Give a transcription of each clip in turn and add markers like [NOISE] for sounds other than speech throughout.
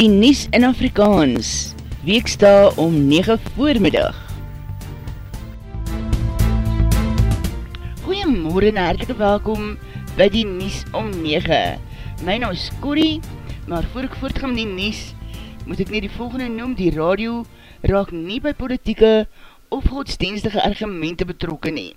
Die Nies in Afrikaans, weeksta om 9 voormiddag. Goeiemorgen en hartelike welkom by die Nies om 9. My naam is Corrie, maar voor ek voortgaan die Nies, moet ek nie die volgende noem, die radio raak nie by politieke of godsdienstige argumente betrokken nie.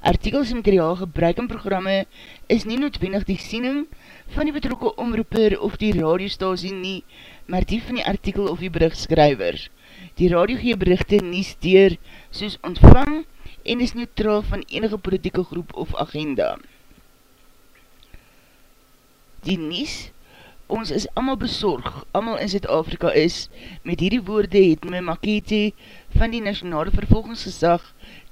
Artikels en materiaal gebruik in programme is nie noodwendig die siening van die betrokke omroeper of die radiostasie nie, maar die van die artikel of die berichtskrywer. Die radio gee berichte nie steer soos ontvang en is neutraal van enige politieke groep of agenda. Die Nies ons is allemaal bezorg, allemaal in Zuid-Afrika is, met hierdie woorde het my Makete van die Nationale Vervolgingsgesag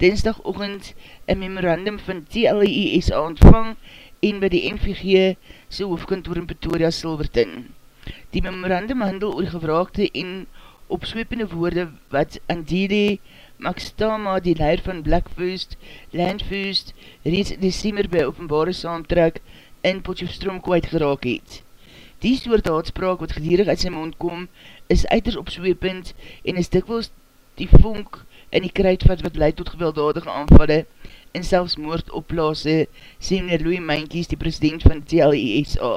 dinsdag ochend een memorandum van TLISA ontvang en by die NVG sy hoofdkantoor in Pretoria Silverton. Die memorandum handel oor gevraagde en opswepende woorde wat Andede Maxtama, die leier van Blackfoost, Landfoost, reeds in december by openbare saamtrek in Potjofstroom kwijt geraak het. Die soort haatspraak wat gedierig uit sy mond kom, is uiters opswepend en is dikwels die vonk in die kruidvat wat leid tot gewelddadige aanvalle en selfs moord opplaase, sê meneer Louis Mankies, die president van TLISA.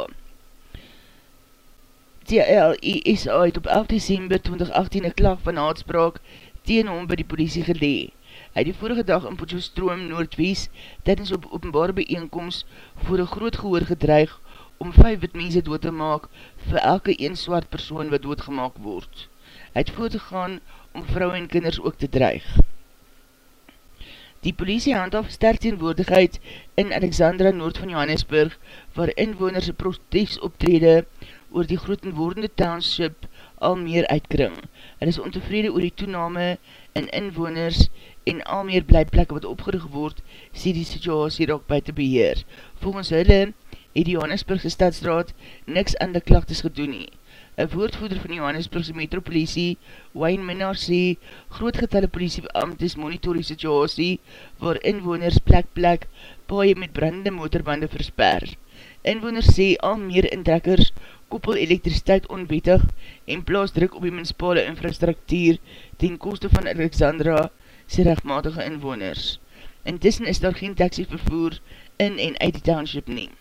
TLISA het op 11 december 2018 een klag van haatspraak teen hom by die politie gelee. Hy het die vorige dag in Potjofstroom Noordwies tydens op openbare bijeenkomst voor een groot gehoor gedreig om vijf wit mense dood te maak vir elke een swart persoon wat doodgemaak word. Hy het voortgegaan om vrou en kinders ook te dreig. Die politie handhaf sterk teenwoordigheid in Alexandra Noord van Johannesburg waar inwoners een protest optrede oor die grotenwoordende township al meer uitkring. Hy is ontevrede oor die toename in inwoners en al meer blijplek wat opgerig word, sê die situasie raak by te beheer. Volgens hulle het die Johannesburgse stadsraad niks aan die klachtes gedoen nie. Een woordvoeder van die Johannesburgse metropolisie, Wayne Minnar, sê, groot getalle politiebeamtes monitor die situasie waar inwoners plek plek paie met brandende motorbande versper. Inwoners sê al meer intrekkers koppel elektriciteit onwettig en plaas druk op die menspale infrastruktuur ten koste van Alexandra sy rechtmatige inwoners. Intussen is daar geen taxi vervoer in en uit die township neem.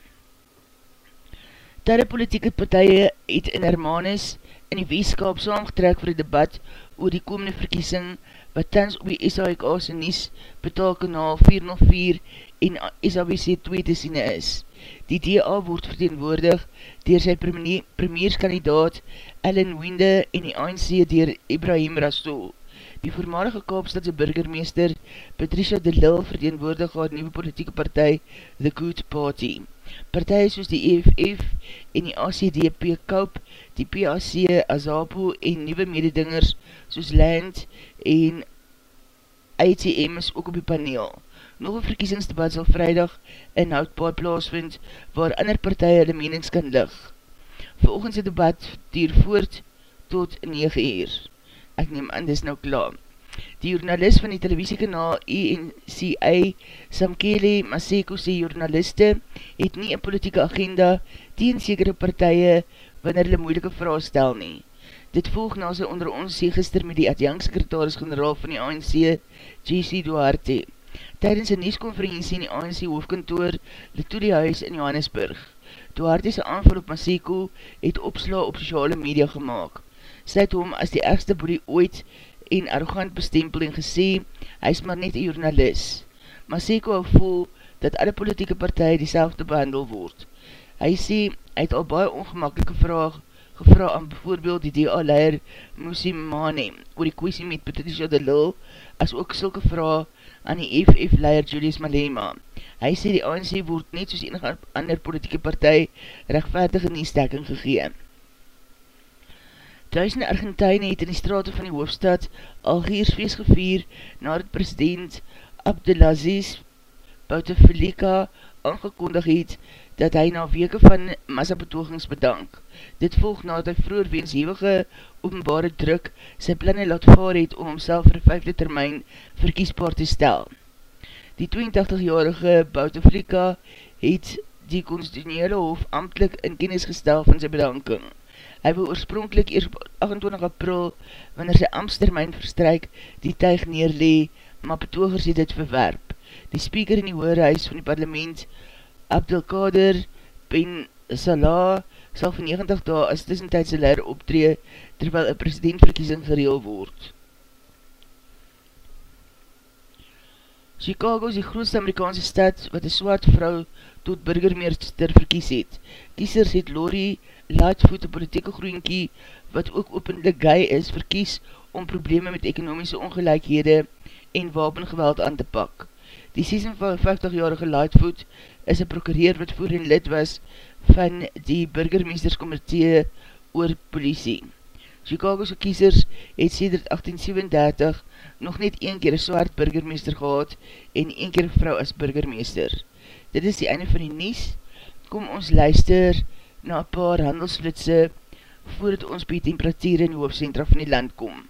Tade politieke partije het in Hermanus in die weeskap saamgetrek vir die debat oor die komende verkiesing wat tens op die SAIK's Nies betaalkanaal 404 en SABC 2 te sien is. Die DA word verteenwoordig dier sy premierskandidaat Ellen Wende en die ANC dier Ibrahim Rastool. Die voormalige Kaapstadse burgermeester Patricia de Lille verteenwoordig haar nieuwe politieke partij The Good Party. Partij soos die EFF en die ACDP Kaup, die PAC, Azapo en nieuwe mededingers soos Land en ITM is ook op die paneel. Nog een verkiesingsdebat sal vrijdag in Houtpaar plaasvind waar ander partij hulle menings kan lig. Volgens die debat dier voort tot 9 uur. Ek neem aan, dis nou klaar. Die journalist van die televisiekanaal ENCA, Samkele Maseko sê journaliste, het nie een politieke agenda teen sekere partije wanneer hulle moeilike vraag stel nie. Dit volg na sy onder ons sê gister met die adjanksekretaris-generaal van die ANC, J.C. Duarte, tydens een nieuwskonferentie in die ANC hoofdkantoor Letuli Huis in Johannesburg. Duarte sy aanval op Maseko het opsla op sociale media gemaakt. Sy het hom as die ergste boerie ooit en arrogant bestempel en gesê, hy is maar net een journalist. Maar Seko hou voel dat alle politieke partij die behandel word. Hy sê, hy het al baie ongemakkelike vraag gevra aan bijvoorbeeld die DA-leier Moussi Mane oor die kwestie met Patricia de Lille as ook sulke vraag aan die FF-leier Julius Malema. Hy sê die ANC word net soos enige ander politieke partij rechtvaardige niestekking gegeen. Duisende Argentijne het in die straat van die hoofdstad Algiers feest gevier nadat president Abdelaziz Bouteflika aangekondig het dat hy na weke van massabetogings bedank. Dit volg nadat hy vroeger weens hewige openbare druk sy planne laat vaar het om homself vir vijfde termijn verkiesbaar te stel. Die 82-jarige Bouteflika het die constitutionele hof amtlik in kennis gestel van sy bedanking. Hy wil oorspronkelijk eers op 28 april, wanneer sy ambtstermijn verstryk, die tuig neerlee, maar betogers het dit verwerp. Die speaker in die hoorhuis van die parlement, Abdelkader Ben Salah, sal van 90 dae as tussentijdse leer optree, terwyl een presidentverkiezing gereel word. Chicago is die grootste Amerikaanse stad wat een swart vrou tot burgermeester verkies het. Kiesers het Lori Een politieke groenkie wat ook openlik gay is, verkies om probleme met ekonomische ongelijkhede en wapengeweld aan te pak. Die 56-jarige Lightfoot is een prokureer wat voorin lid was van die burgermeesterskomitee oor politie. Chicago's kiesers het sedert 1837 nog net een keer een zwaard burgermeester gehad en een keer vrou as burgermeester. Dit is die einde van die nies. Kom ons luister na paar handelsflitse voordat ons by temperatuur in die hoofdcentra van die land kom.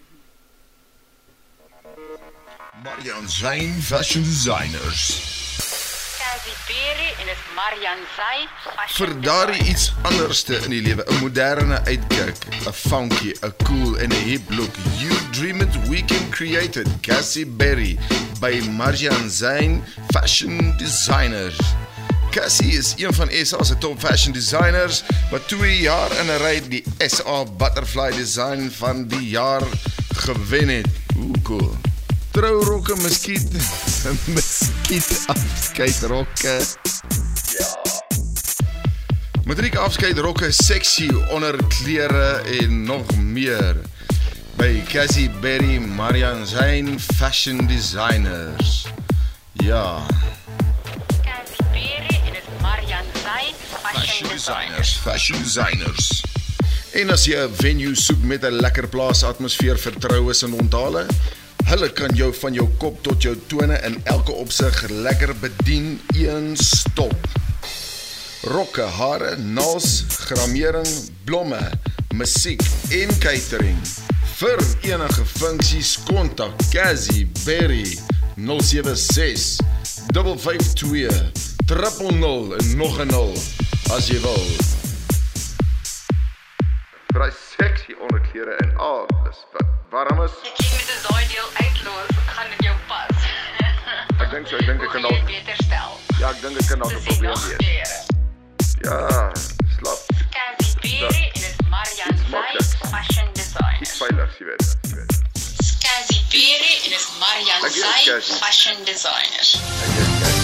Marian Zijn Fashion Designers Vir daar iets anderste in die lewe, 'n moderne uitkyk, 'n funky, 'n cool en 'n hip look. You dream it, we can create it. Cassie Berry by Marjan Zain Fashion Designers. Cassie is een van SA se top fashion designers wat 2 jaar in 'n ry die SA Butterfly Design van die jaar gewen het. Ooh, cool trouwrokke, miskiet, [LAUGHS] miskiet afskeidrokke. Ja. Matriek afskeidrokke, sexy onderklere en nog meer. By Cassie Berry, Marian Zain Fashion Designers. Ja. Fashion Designers. Fashion Designers. En as jy 'n venue soek met 'n lekker plaas atmosfeer, vertroues en onthale, Hulle kan jou van jou kop tot jou tone in elke opsig lekker bedien een stop. Rokke, hare, nails, gramering, blomme, musiek en catering. Vir enige funksies kontak Cassie Berry 076 552 000 en nog 'n 0 as jy wil. Vir seksie onderklere en alles wat warm is. Ek sien met 'n daai deel uitlos, gaan dit jou pas. ek dink so, ek dink ek kan dalk beter stel. Ja, ek dink ek kan dalk 'n probleem wees. Ja, slap. Cassie Berry en dit Marian Zay Fashion Design. Dis veilig, jy weet. Jy weet. Cassie Berry en dit Marian Zay Fashion Designer.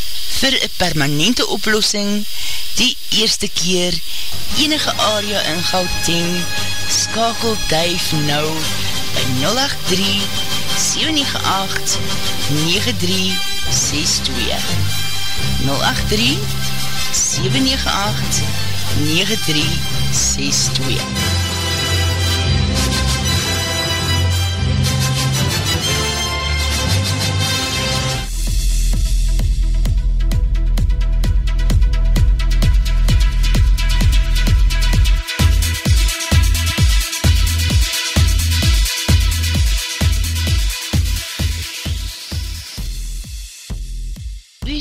vir een permanente oplossing die eerste keer enige area in Gauteng skakel duif nou by 083 798 9362 083 798 9362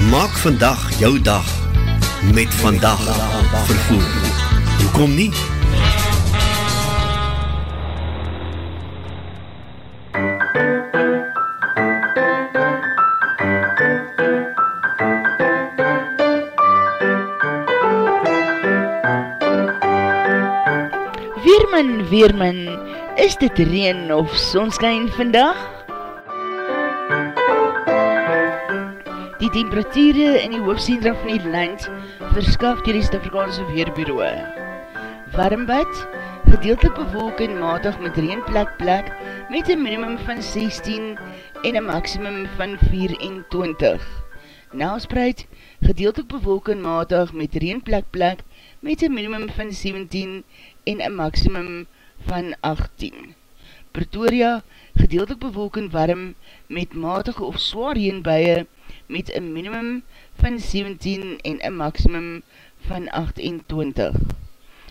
Maak vandag jou dag met vandag vervoer. Hoekom nie? Weerman, Weerman, is dit reen of sonskijn vandag? Die temperatuur in die hoofdcentra van die land verskaf dier die Stafrikaanse Weerbureau. Warmbad, gedeeltelik bewolk en matig met reenplek plek met een minimum van 16 en een maximum van 24. Nelspreid, gedeeltelik bewolk en matig met reenplek plek met een minimum van 17 en een maximum van 18. Pretoria, gedeeltelik bewolk en warm met matige of zwaar reenbuie met een minimum van 17 en een maximum van 28.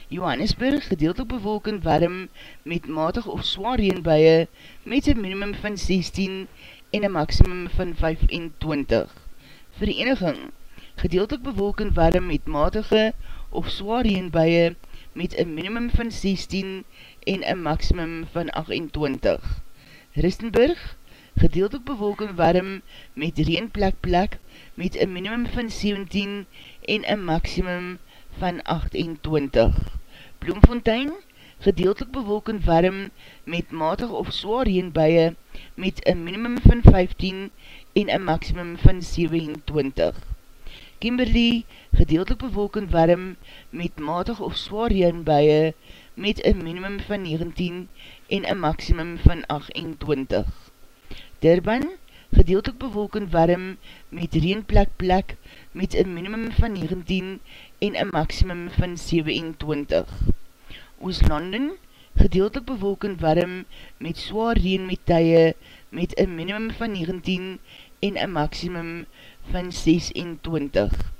Johannesburg gedeeltelik bewolken warm met matig of zwaar reenbuie met een minimum van 16 en een maximum van 25. Vereniging gedeeltelik bewolken warm met matige of zwaar reenbuie met een minimum van 16 en een maximum van 28. Ristenburg gedeeltelik bewolking warm met reenplek plek met een minimum van 17 en een maximum van 28. Bloemfontein, gedeeltelik bewolking warm met matig of zwaar reenbuie met een minimum van 15 en een maximum van 27. Kimberley, gedeeltelik bewolking warm met matig of zwaar reenbuie met een minimum van 19 en een maximum van 28. Durban, gedeeltelik bewolken warm met reenplek plek met een minimum van 19 en een maximum van 27. Ooslanden, gedeeltelik bewolken warm met zwaar reen met tye met een minimum van 19 en een maximum van 26.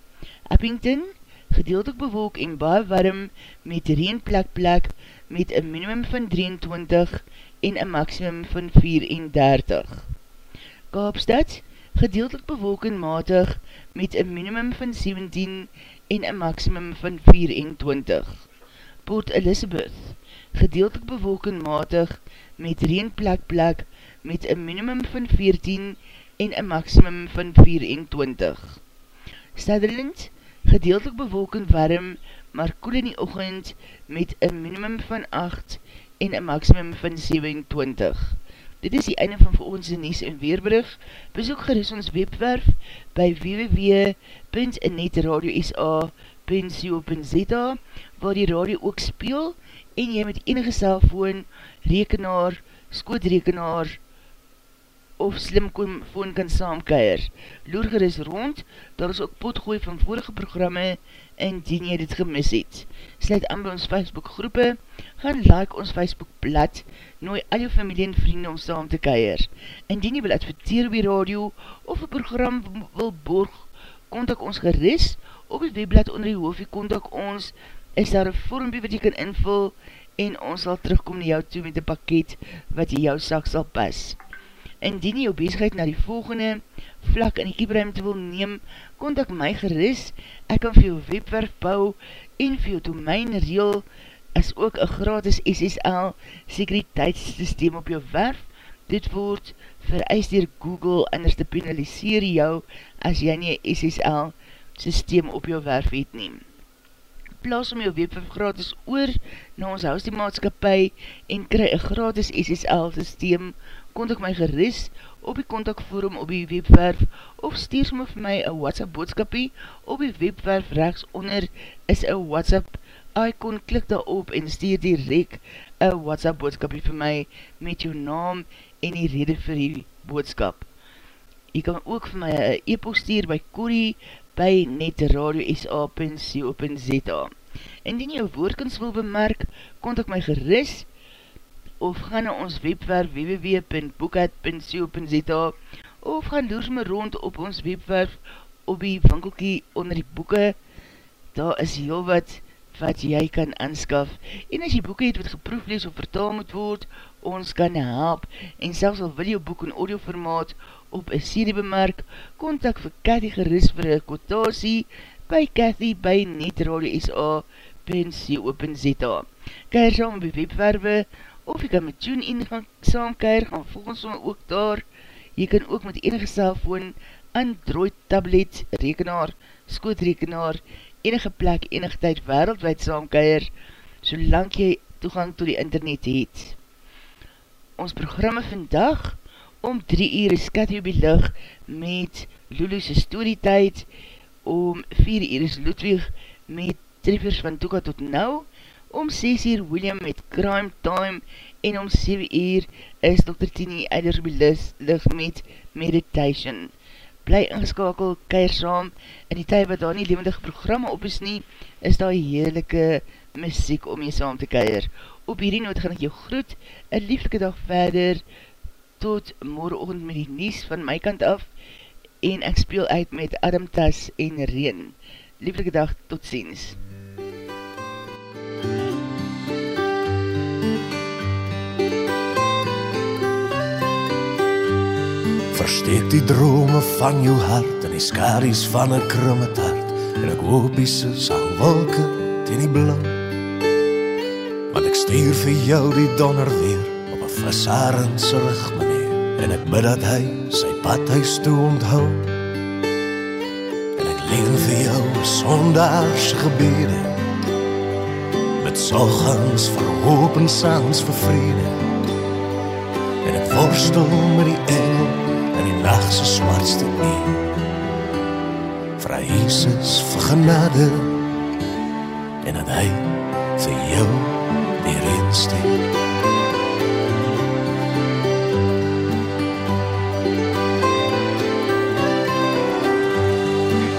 Eppington, gedeeltelik bewolk en baie warm met reenplek plek met een minimum van 23 en een maximum van 34. Kaapstad, gedeeltelik bewolken matig met een minimum van 17 en een maximum van 24. Port Elizabeth, gedeeltelik bewolken matig met reenplek plek met een minimum van 14 en een maximum van 24. Sutherland, gedeeltelik bewolken warm, maar koel in die ochend met een minimum van 8 en een maximum van 27. Dit is die einde van vir ons Nies en Weerbrug. Besoek gerust ons webwerf by www.netradio.sa.co.za waar die radio ook speel en jy met enige cellfoon, rekenaar, skootrekenaar of slimfoon kan saamkeier. Loer gerust rond, daar is ook potgooi van vorige programme en dien jy dit gemis het. Sluit aan by ons Facebook groepe, gaan like ons Facebook blad, nooi al jou familie en vrienden om saam te keier. Indien jy wil adverteer die radio of een program wil borg, kontak ons geris op die webblad onder die hoofie, kontak ons, is daar een vormpie wat jy kan invul en ons sal terugkom na jou toe met een pakket wat jy jou sak sal pas. Indien jy jou bezigheid na die volgende vlak in die kieberuimte wil neem, kontak my geris, ek kan vir jou webwerf bou en vir jou domein reel, is ook een gratis SSL sekuriteitssysteem op jou werf. Dit word vereis dier Google anders te penaliseer jou as jy nie SSL systeem op jou werf het neem. plaas om jou webwerf gratis oor na ons house die maatskapie en kry een gratis SSL systeem, kontak my geris op die kontakforum op die webwerf of stuur my vir my een WhatsApp boodskapie op die webwerf rechts onder is een WhatsApp icon, klik daarop en stuur direct een WhatsApp boodskapie vir my met jou naam en die rede vir die boodskap. Jy kan ook vir my een e-post stuur by Corrie by netradiosa.co.za Indien jou woordkens wil bemerk, kontak my geris of gaan na ons webwerf www.boekhead.co.za of gaan loers my rond op ons webwerf op die winkelkie onder die boeke. Daar is heel wat wat jy kan aanskaf. En as jy boeke het wat geproeflees of vertaal moet word, ons kan help. En selfs al wil jou boek in audioformaat op een serie bemerk, kontak vir Cathy Geris vir een kwotasie by Cathy by netradio.sa.co.za Keir saam op die webwerwe, of jy kan met TuneIn gaan saam keir, gaan volgens ons ook daar. Jy kan ook met enige cellfoon, Android, tablet, rekenaar, skootrekenaar, enige plek, enige tyd wereldwijd saam keir, solang jy toegang to die internet het. Ons programme vandag, om 3 uur is Cathy op die lig met Lulu's storytijd, om 4 uur is Ludwig met treffers van Toeka tot nou, om 6 uur William met Crime Time, en om 7 uur is Dr. Tini die lig met Meditation. Bly ingeskakel, keir saam, in die tyd wat daar nie levendige programme op is nie, is daar heerlijke muziek om jy saam te keir. Op hierdie noot gaan ek jou groet, een lieflike dag verder, tot morgenochtend met die nies van my kant af en ek speel uit met Adam Tas en Reen. Lieflike dag, tot ziens. Versteek die drome van jou hart en die skaries van een krumme taart. En ek hoop die sal wolke ten die blauw. Want ek stuur vir jou die donder weer op een visarendse rug en ek bid dat hy sy pad huis toe onthou. En ek leen vir jou sondaars gebede met sorgens vir hoop en sans vir vrede. En ek worstel met die engel en die nachtse smartste een vry Jesus vir genade en dat hy vir jou die reensteek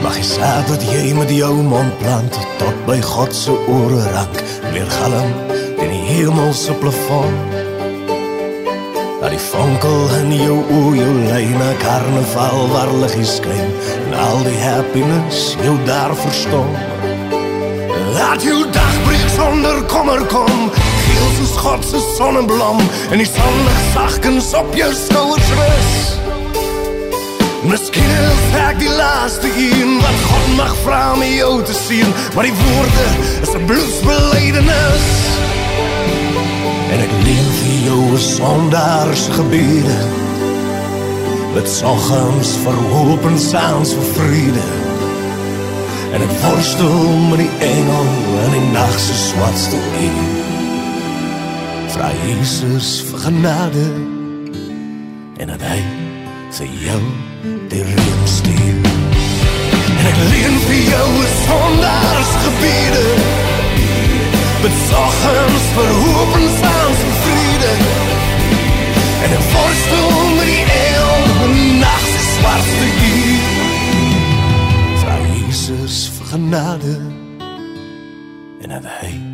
Mag die saad wat jy met jou mond plant Tot by Godse oore rank Weer galm in die hemelse plafond. Dat die vonkel in jou oor jou leine Karneval waar liggie skyn En al die happiness jou daar verstond Laat jou dag breek sonder kommer kom Geel soos Godse sonneblom En die sonlig sagkens op jou skouwers rust Miskien is ek die laaste een wat God mag vra om jou te sien, maar die woorde is 'n bloedsbelydenis. En ek leen vir jou 'n sondaars gebede. Met soggens vir hoop en saans vir vrede. En ek worstel met die engel in die nag se swartste uur. Vra Jesus vir genade en dat hy vir jou die riem stuur En ek leen vir jou een sondaars gebede Met sorgens vir hoop en saans vir vrede. En ek voorstel met die eel in die nachtse zwartste uur Vra Jesus vir genade En dat hy vir jou